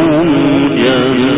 ينفرون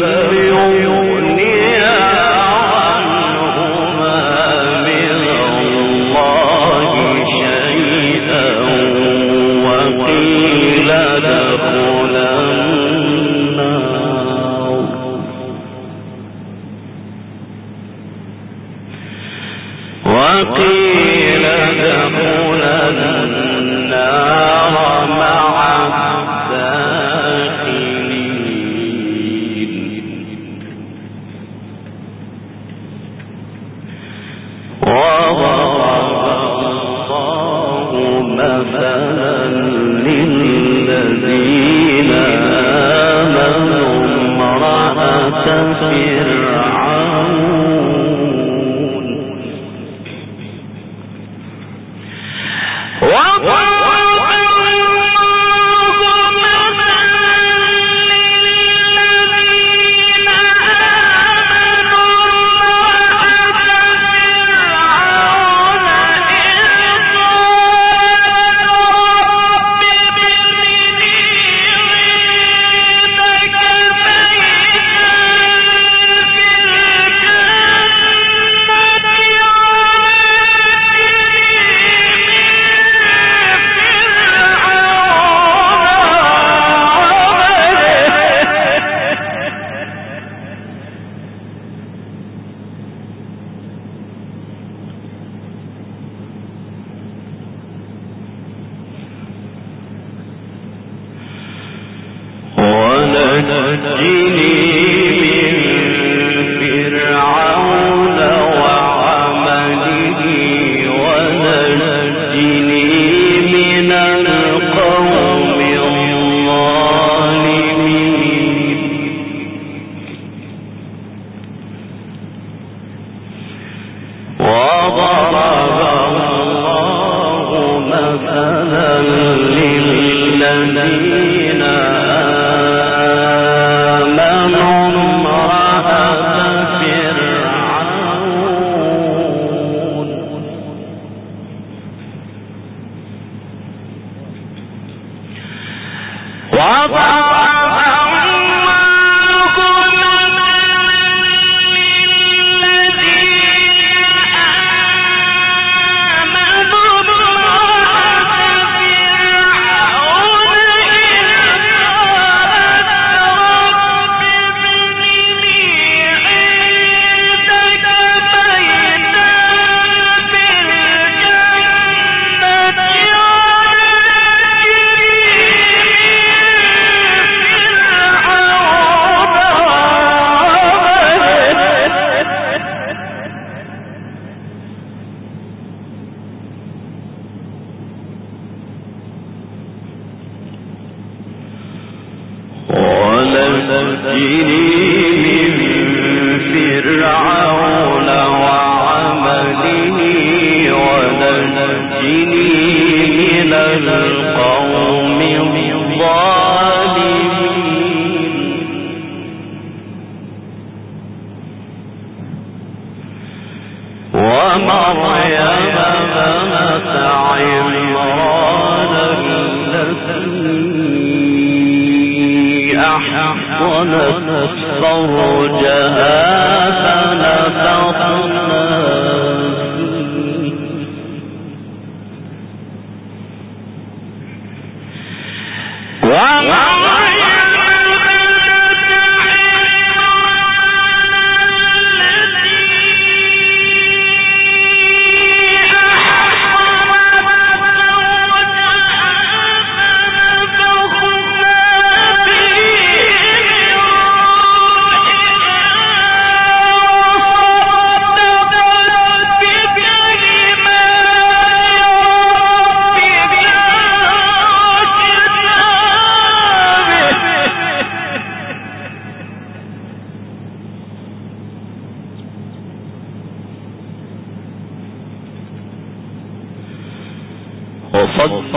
يوم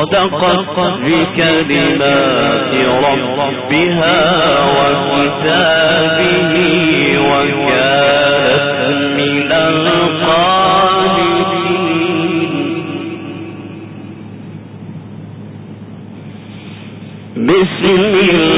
وصدقت بكلمات ربها وكتابه وكانت من القانتين. بسم الله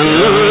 إلى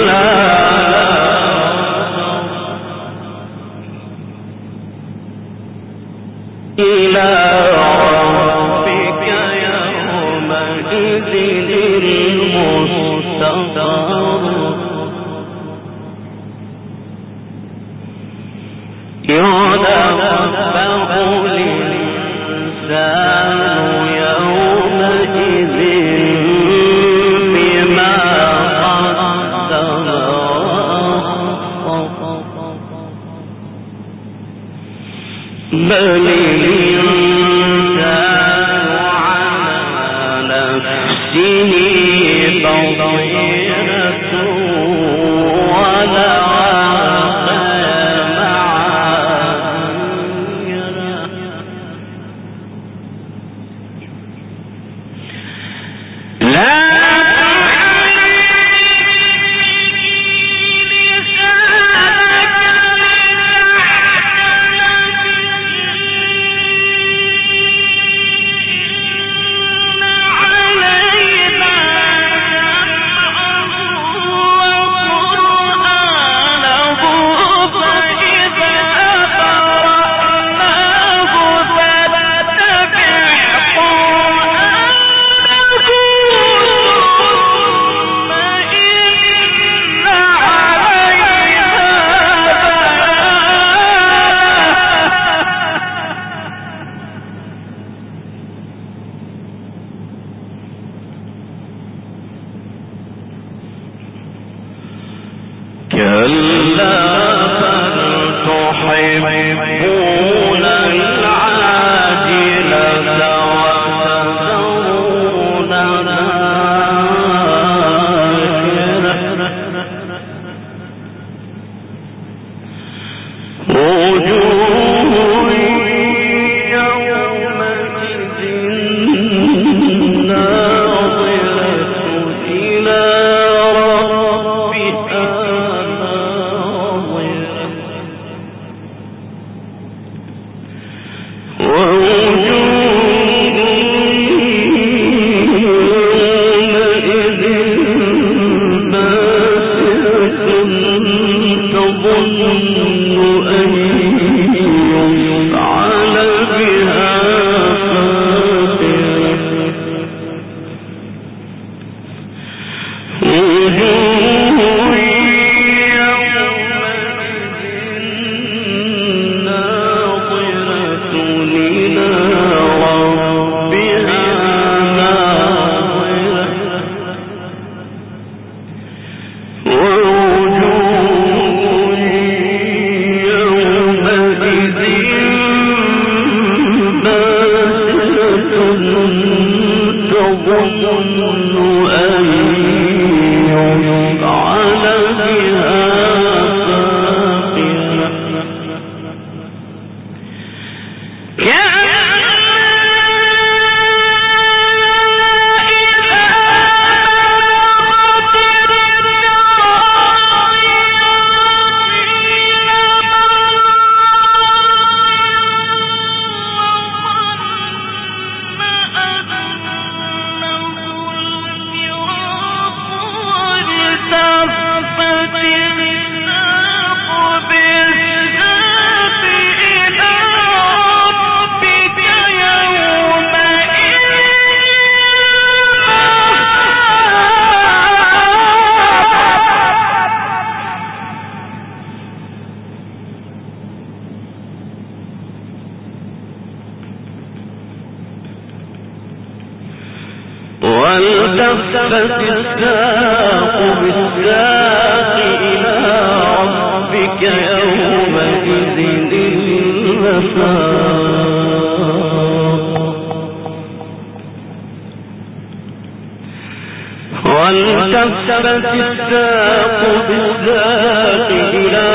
والتفت الساق بالساق إلى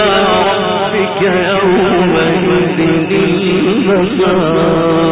ربك يومئذ المساق.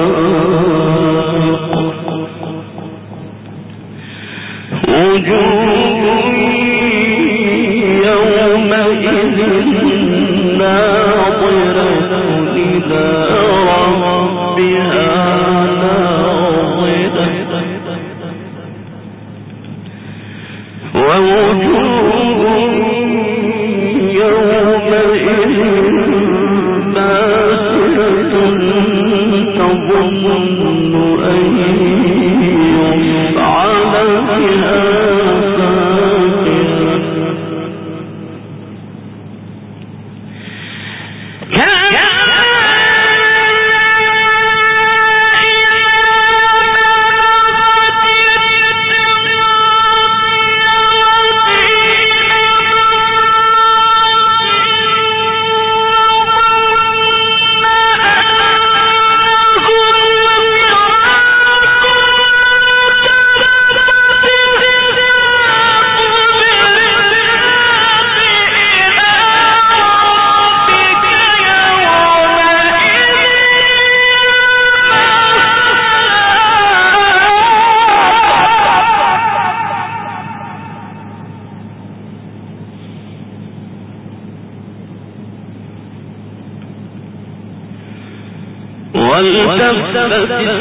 والتفت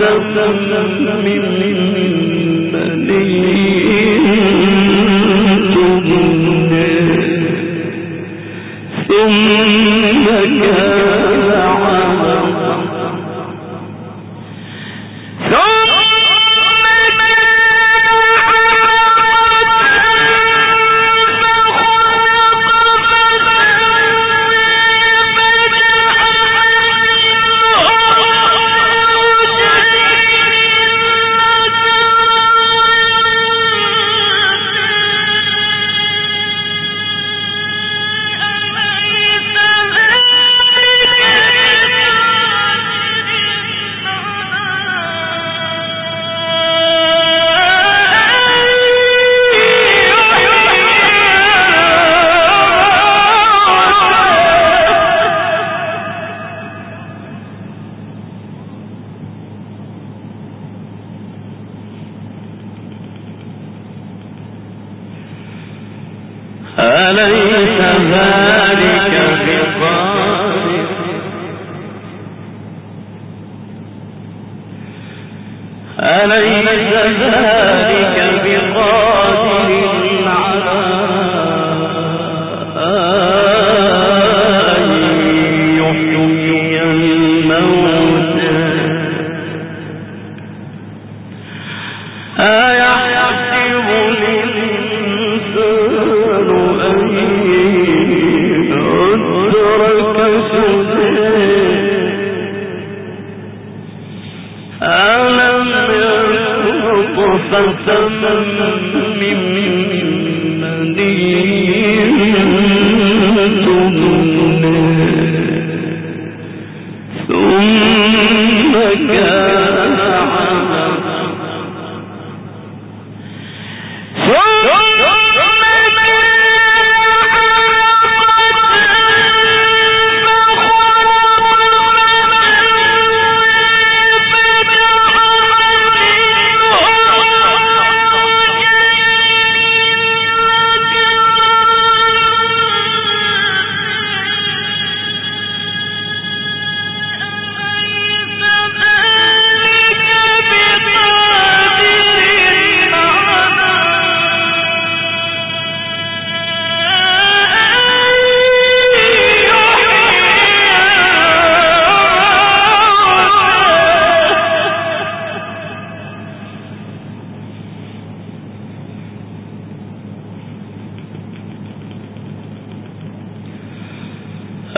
من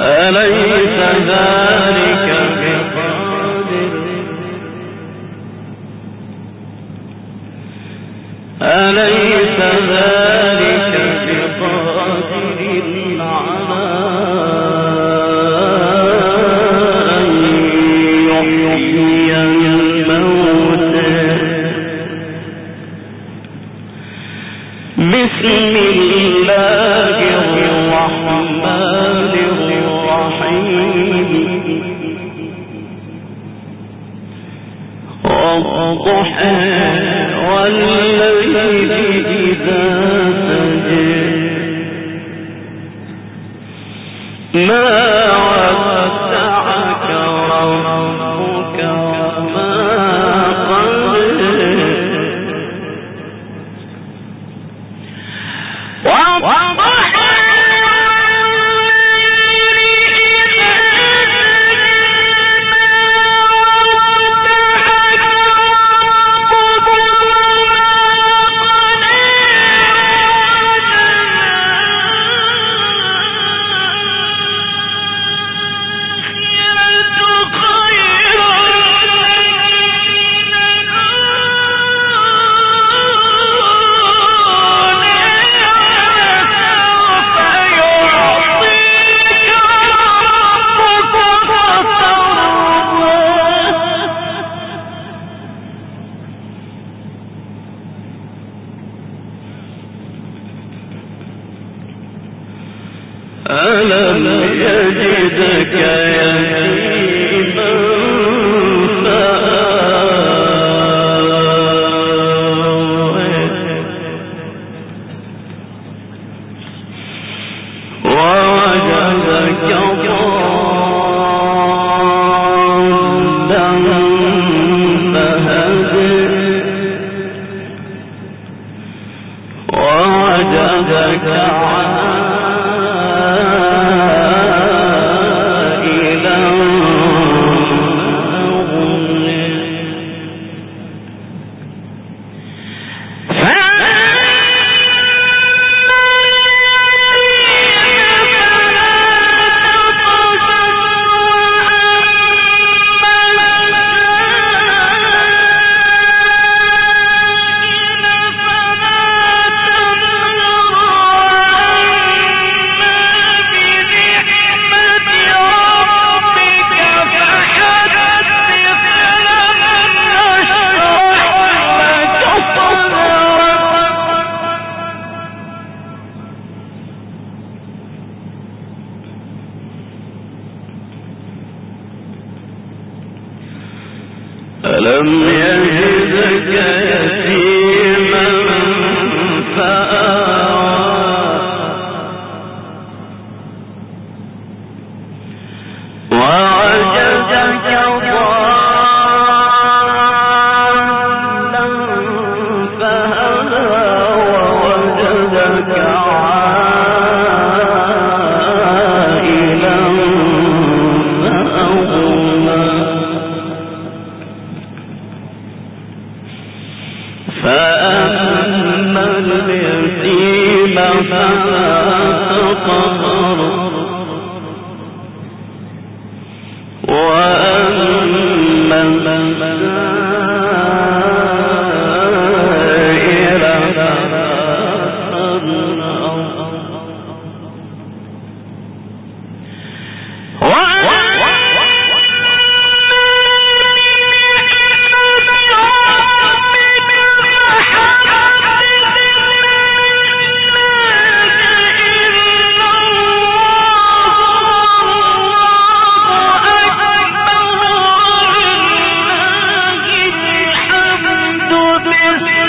أليس ذلك بقادر؟ أليس ذلك ایسی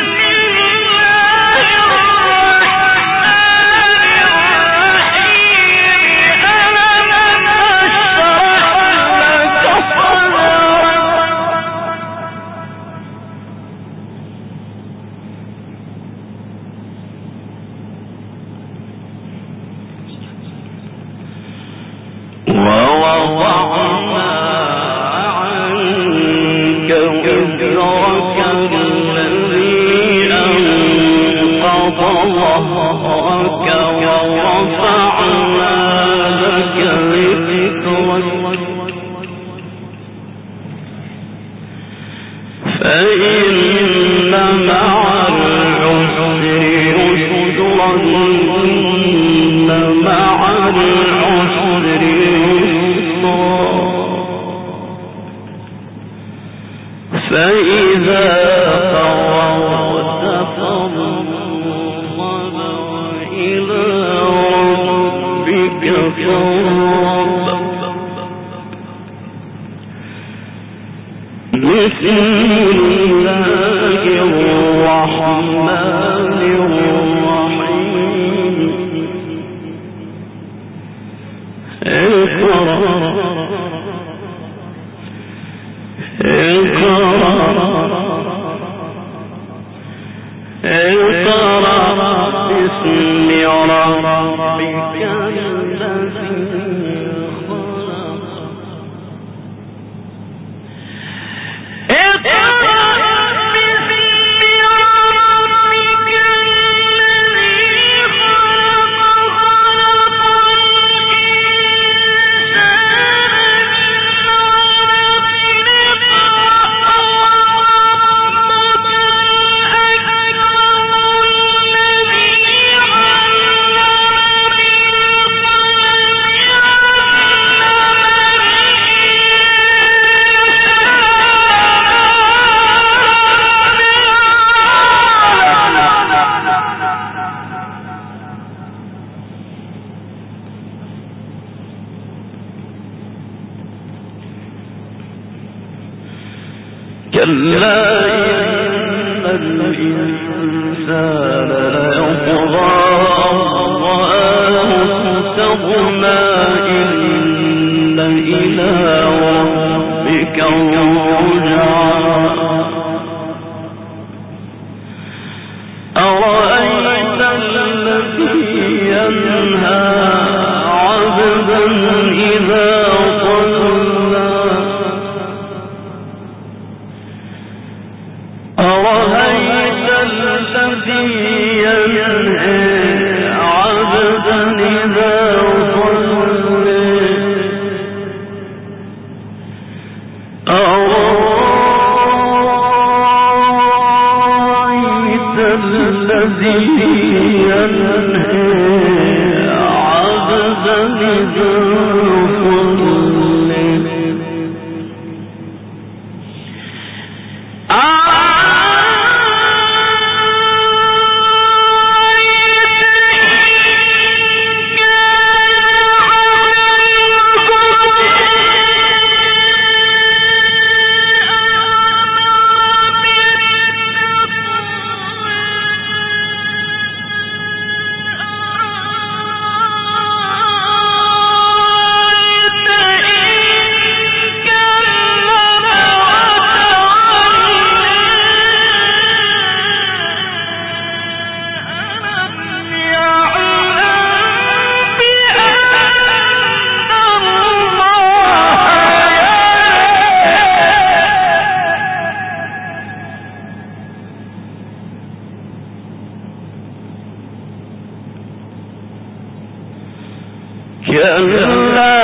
كلا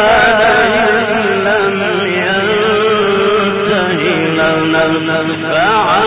إن لم ينتهي لنفعا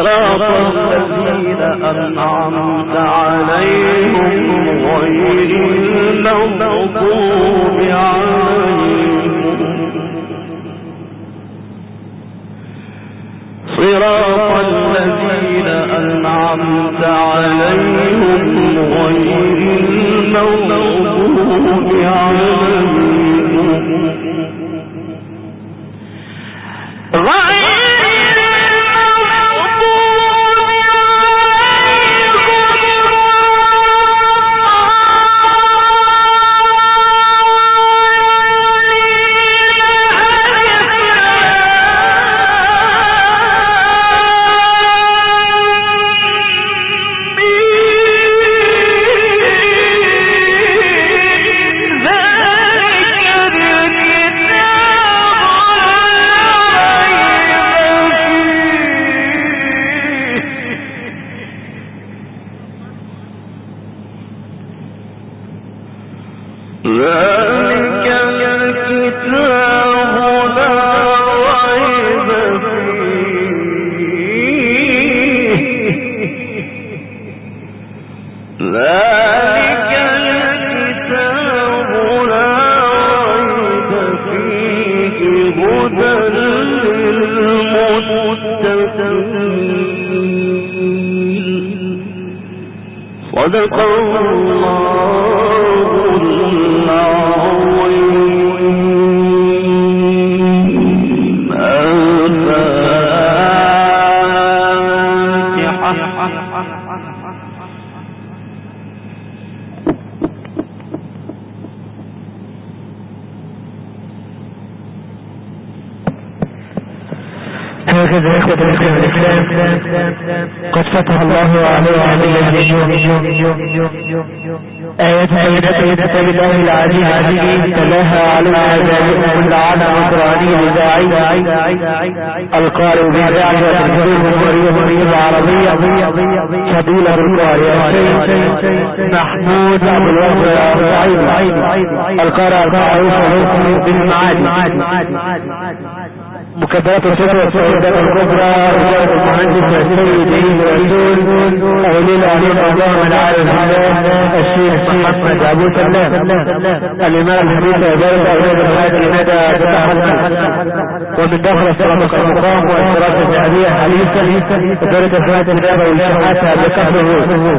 صراط الذين أنعمت عليهم غير المغضوب عليهم. صراط صدق الله آيات بينات من كتاب الله العزيز العزيز تلاها علينا جامع كل عام قرآني إذاعي القارئ بإذاعة وتلفزيون الجمهورية العربية فضيلة القارئ محمود أبو الوفا القارئ المعروف بالمعادي مكبرات الفتوى السعودات الكبرى رجال المهندس السيد عيد الرسول أولي الأمين اللهم العالم الشيخ محمد أبو سلام الإمام الحديث وزارة أولاد الحاج ندى ومن داخل الصلاة المقام والصلاة الذهبية حديثا وزارة الصلاة الإدارة والشحاتة بكفر